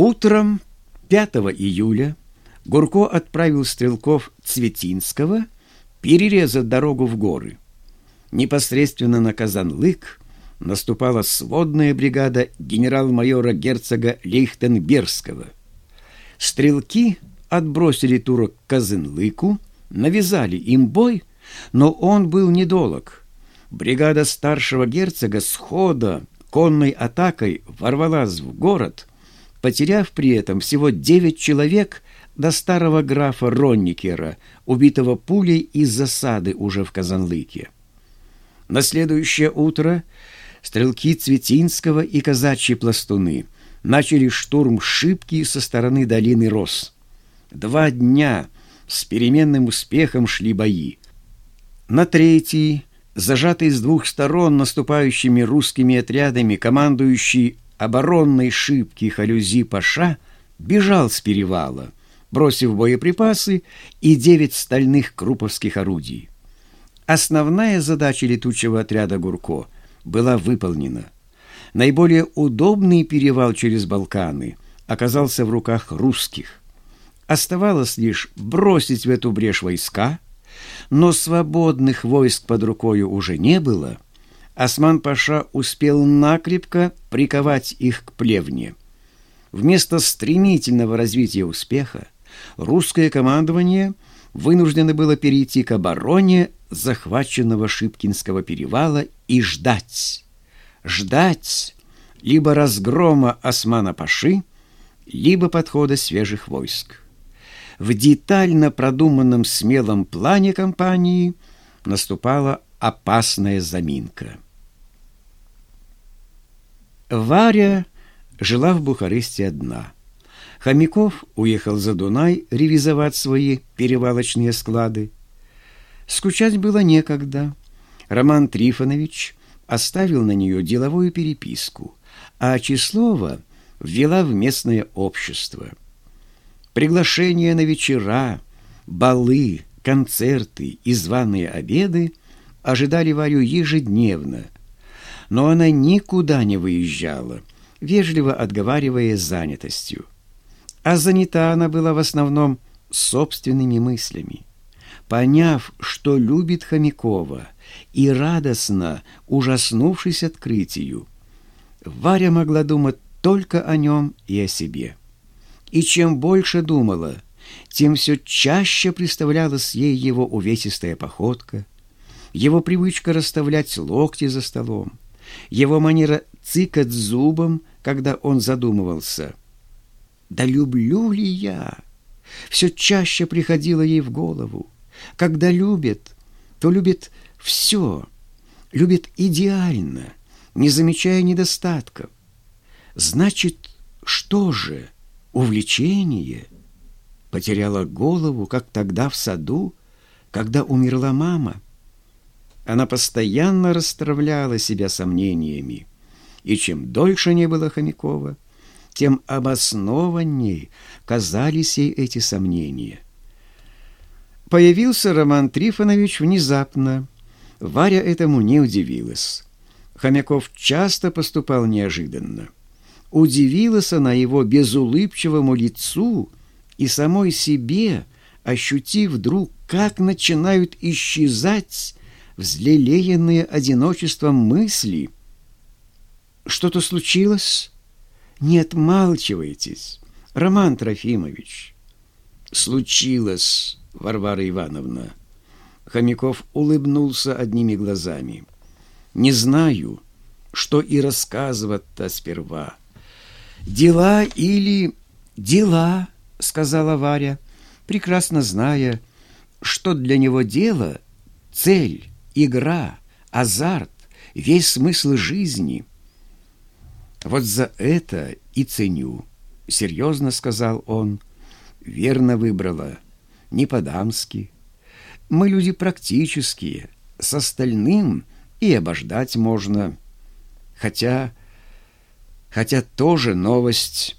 Утром 5 июля Гурко отправил стрелков Цветинского перерезать дорогу в горы. Непосредственно на Казанлык наступала сводная бригада генерал-майора герцога Лейхтенбергского. Стрелки отбросили турок к Казанлыку, навязали им бой, но он был недолог. Бригада старшего герцога схода конной атакой ворвалась в город, потеряв при этом всего девять человек до старого графа Ронникера, убитого пулей из засады уже в Казанлыке. На следующее утро стрелки Цветинского и казачьи пластуны начали штурм Шибки со стороны долины Рос. Два дня с переменным успехом шли бои. На третий зажатый с двух сторон наступающими русскими отрядами командующий оборонной шибки Халюзи Паша бежал с перевала, бросив боеприпасы и девять стальных круповских орудий. Основная задача летучего отряда «Гурко» была выполнена. Наиболее удобный перевал через Балканы оказался в руках русских. Оставалось лишь бросить в эту брешь войска – но свободных войск под рукою уже не было, Осман-паша успел накрепко приковать их к плевне. Вместо стремительного развития успеха русское командование вынуждено было перейти к обороне захваченного Шипкинского перевала и ждать. Ждать либо разгрома Османа-паши, либо подхода свежих войск в детально продуманном смелом плане компании наступала опасная заминка. Варя жила в Бухаресте одна. Хомяков уехал за Дунай ревизовать свои перевалочные склады. Скучать было некогда. Роман Трифонович оставил на нее деловую переписку, а Числова ввела в местное общество – Приглашения на вечера, балы, концерты и званые обеды ожидали Варю ежедневно, но она никуда не выезжала, вежливо отговаривая занятостью. А занята она была в основном собственными мыслями. Поняв, что любит Хомякова, и радостно, ужаснувшись открытию, Варя могла думать только о нем и о себе. И чем больше думала, тем все чаще представлялась ей его увесистая походка, его привычка расставлять локти за столом, его манера цикать зубом, когда он задумывался. «Да люблю ли я?» Все чаще приходило ей в голову. Когда любит, то любит все, любит идеально, не замечая недостатков. Значит, что же – увлечение, потеряла голову, как тогда в саду, когда умерла мама. Она постоянно расстравляла себя сомнениями, и чем дольше не было Хомякова, тем обоснованней казались ей эти сомнения. Появился Роман Трифонович внезапно. Варя этому не удивилась. Хомяков часто поступал неожиданно. Удивилась она его безулыбчивому лицу и самой себе, ощутив вдруг, как начинают исчезать взлелеянные одиночеством мысли. «Что-то случилось? Не отмалчивайтесь, Роман Трофимович». «Случилось, Варвара Ивановна». Хомяков улыбнулся одними глазами. «Не знаю, что и рассказывать-то сперва». «Дела или дела», — сказала Варя, прекрасно зная, что для него дело — цель, игра, азарт, весь смысл жизни. «Вот за это и ценю», — серьезно сказал он. «Верно выбрала, не по-дамски. Мы люди практические, с остальным и обождать можно. Хотя хотя тоже новость.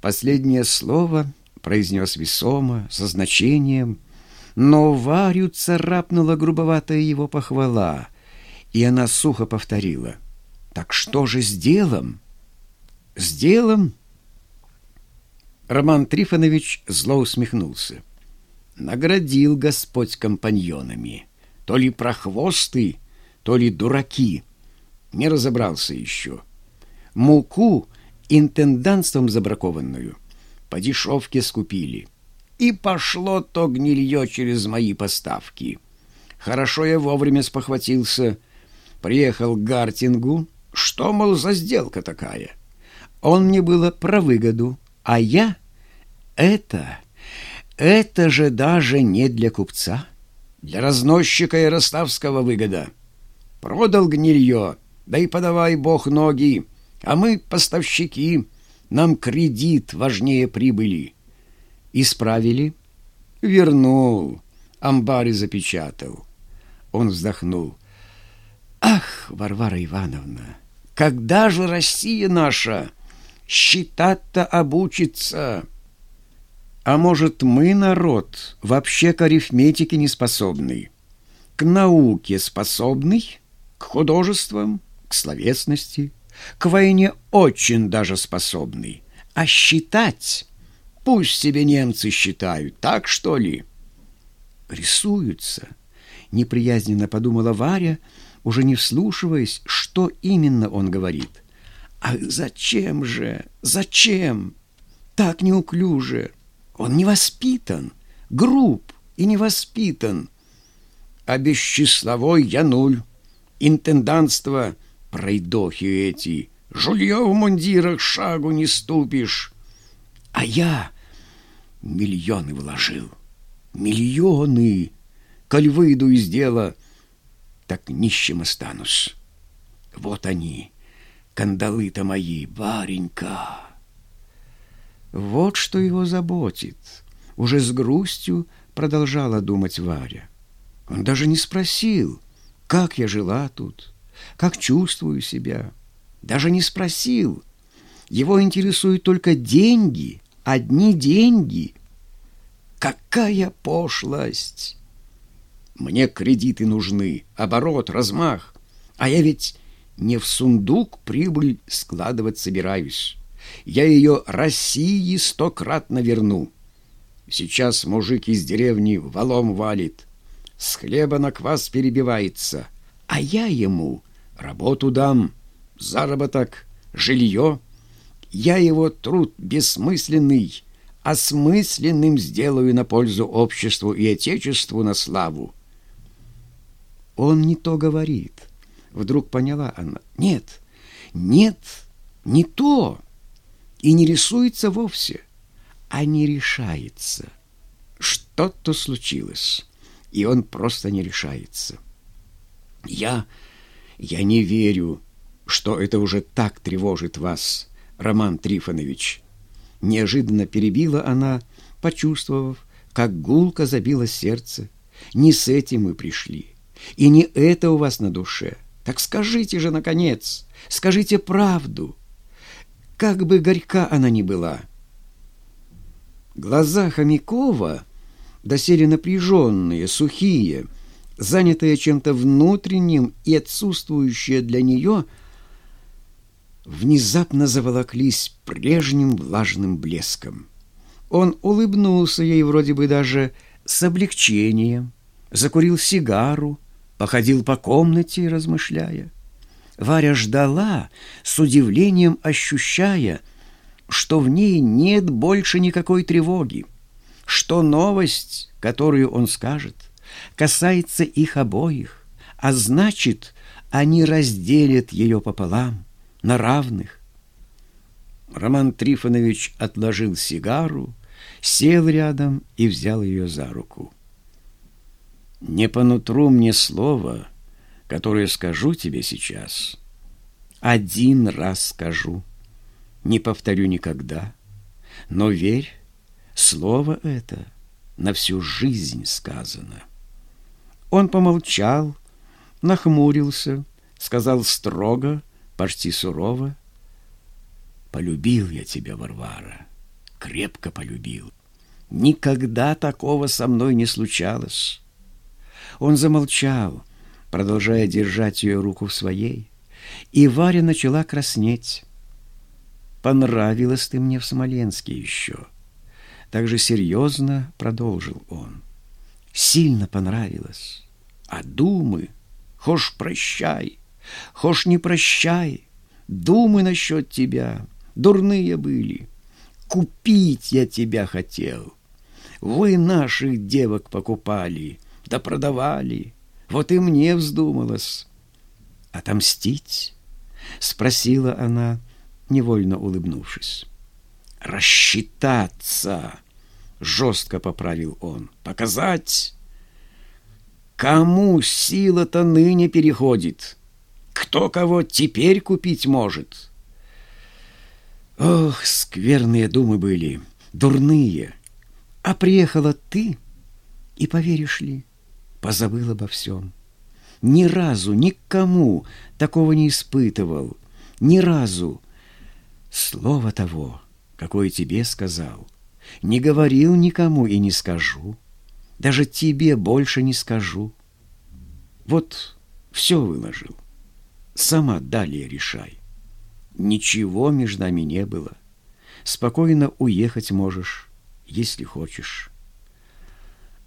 Последнее слово произнес весомо, со значением, но Варю царапнула грубоватая его похвала, и она сухо повторила. «Так что же с делом?» «С делом?» Роман Трифонович зло усмехнулся. Наградил Господь компаньонами. То ли прохвосты, то ли дураки. Не разобрался еще. Муку интендантством забракованную по дешевке скупили. И пошло то гнилье через мои поставки. Хорошо я вовремя спохватился. Приехал к Гартингу. Что, мол, за сделка такая? Он мне было про выгоду, а я это, это же даже не для купца, для разносчика Ярославского выгода. Продал гнилье, да и подавай бог ноги, а мы поставщики, нам кредит важнее прибыли. Исправили? Вернул, амбары запечатал. Он вздохнул. Ах, Варвара Ивановна, когда же Россия наша считать-то обучится? А может, мы, народ, вообще к арифметике не способный, к науке способный, к художествам, к словесности, к войне очень даже способный, а считать, пусть себе немцы считают, так что ли? Рисуются, неприязненно подумала Варя, уже не вслушиваясь, что именно он говорит. А зачем же, зачем? Так неуклюже. Он не воспитан, груб и не воспитан. А бесчисловой я нуль. Интендантство, пройдохи эти, жулье в мундирах шагу не ступишь. А я миллионы вложил, миллионы. Коль выйду из дела, так нищим останусь. Вот они, кандалы-то мои, баренька. Вот что его заботит. Уже с грустью продолжала думать Варя. Он даже не спросил, как я жила тут, как чувствую себя. Даже не спросил. Его интересуют только деньги, одни деньги. Какая пошлость! Мне кредиты нужны, оборот, размах. А я ведь не в сундук прибыль складывать собираюсь я ее России стократно верну. Сейчас мужик из деревни валом валит, с хлеба на квас перебивается, а я ему работу дам, заработок, жилье. Я его труд бессмысленный, осмысленным сделаю на пользу обществу и отечеству на славу. Он не то говорит. Вдруг поняла она. Нет, нет, не то и не рисуется вовсе, а не решается. Что-то случилось, и он просто не решается. Я, я не верю, что это уже так тревожит вас, Роман Трифонович. Неожиданно перебила она, почувствовав, как гулко забило сердце. Не с этим мы пришли, и не это у вас на душе. Так скажите же, наконец, скажите правду как бы горька она ни была. Глаза Хомякова, доселе напряженные, сухие, занятые чем-то внутренним и отсутствующие для нее, внезапно заволоклись прежним влажным блеском. Он улыбнулся ей вроде бы даже с облегчением, закурил сигару, походил по комнате, размышляя. Варя ждала, с удивлением ощущая, что в ней нет больше никакой тревоги, что новость, которую он скажет, касается их обоих, а значит, они разделят ее пополам, на равных. Роман Трифонович отложил сигару, сел рядом и взял ее за руку. «Не по нутру мне слово», которое скажу тебе сейчас, один раз скажу, не повторю никогда, но верь, слово это на всю жизнь сказано. Он помолчал, нахмурился, сказал строго, почти сурово, «Полюбил я тебя, Варвара, крепко полюбил. Никогда такого со мной не случалось». Он замолчал, продолжая держать ее руку в своей, и Варя начала краснеть. «Понравилась ты мне в Смоленске еще, также серьезно продолжил он. Сильно понравилось. А думы, хошь прощай, хошь не прощай, думы насчет тебя дурные были. Купить я тебя хотел. Вы наших девок покупали, да продавали. Вот и мне вздумалось. Отомстить? Спросила она, невольно улыбнувшись. Рассчитаться, жестко поправил он. Показать, кому сила-то ныне переходит, кто кого теперь купить может. Ох, скверные думы были, дурные. А приехала ты, и, поверишь ли, позабыл обо всем. Ни разу никому такого не испытывал, ни разу. Слово того, какое тебе сказал, не говорил никому и не скажу, даже тебе больше не скажу. Вот все выложил, сама далее решай. Ничего между нами не было. Спокойно уехать можешь, если хочешь.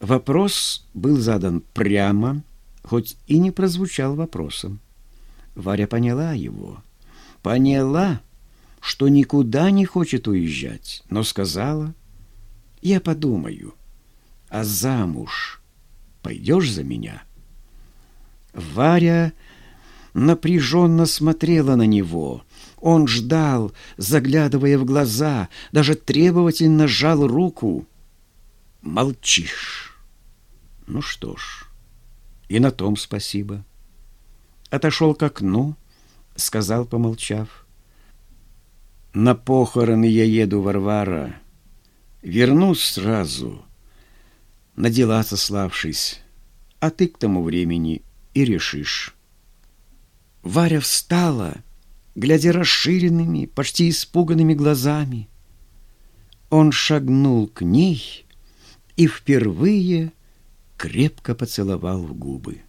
Вопрос был задан прямо, хоть и не прозвучал вопросом. Варя поняла его. Поняла, что никуда не хочет уезжать, но сказала, «Я подумаю, а замуж пойдешь за меня?» Варя напряженно смотрела на него. Он ждал, заглядывая в глаза, даже требовательно сжал руку. «Молчишь!» «Ну что ж, и на том спасибо». Отошел к окну, сказал, помолчав. «На похороны я еду, Варвара. Вернусь сразу, на дела сославшись, а ты к тому времени и решишь». Варя встала, глядя расширенными, почти испуганными глазами. Он шагнул к ней и впервые крепко поцеловал в губы.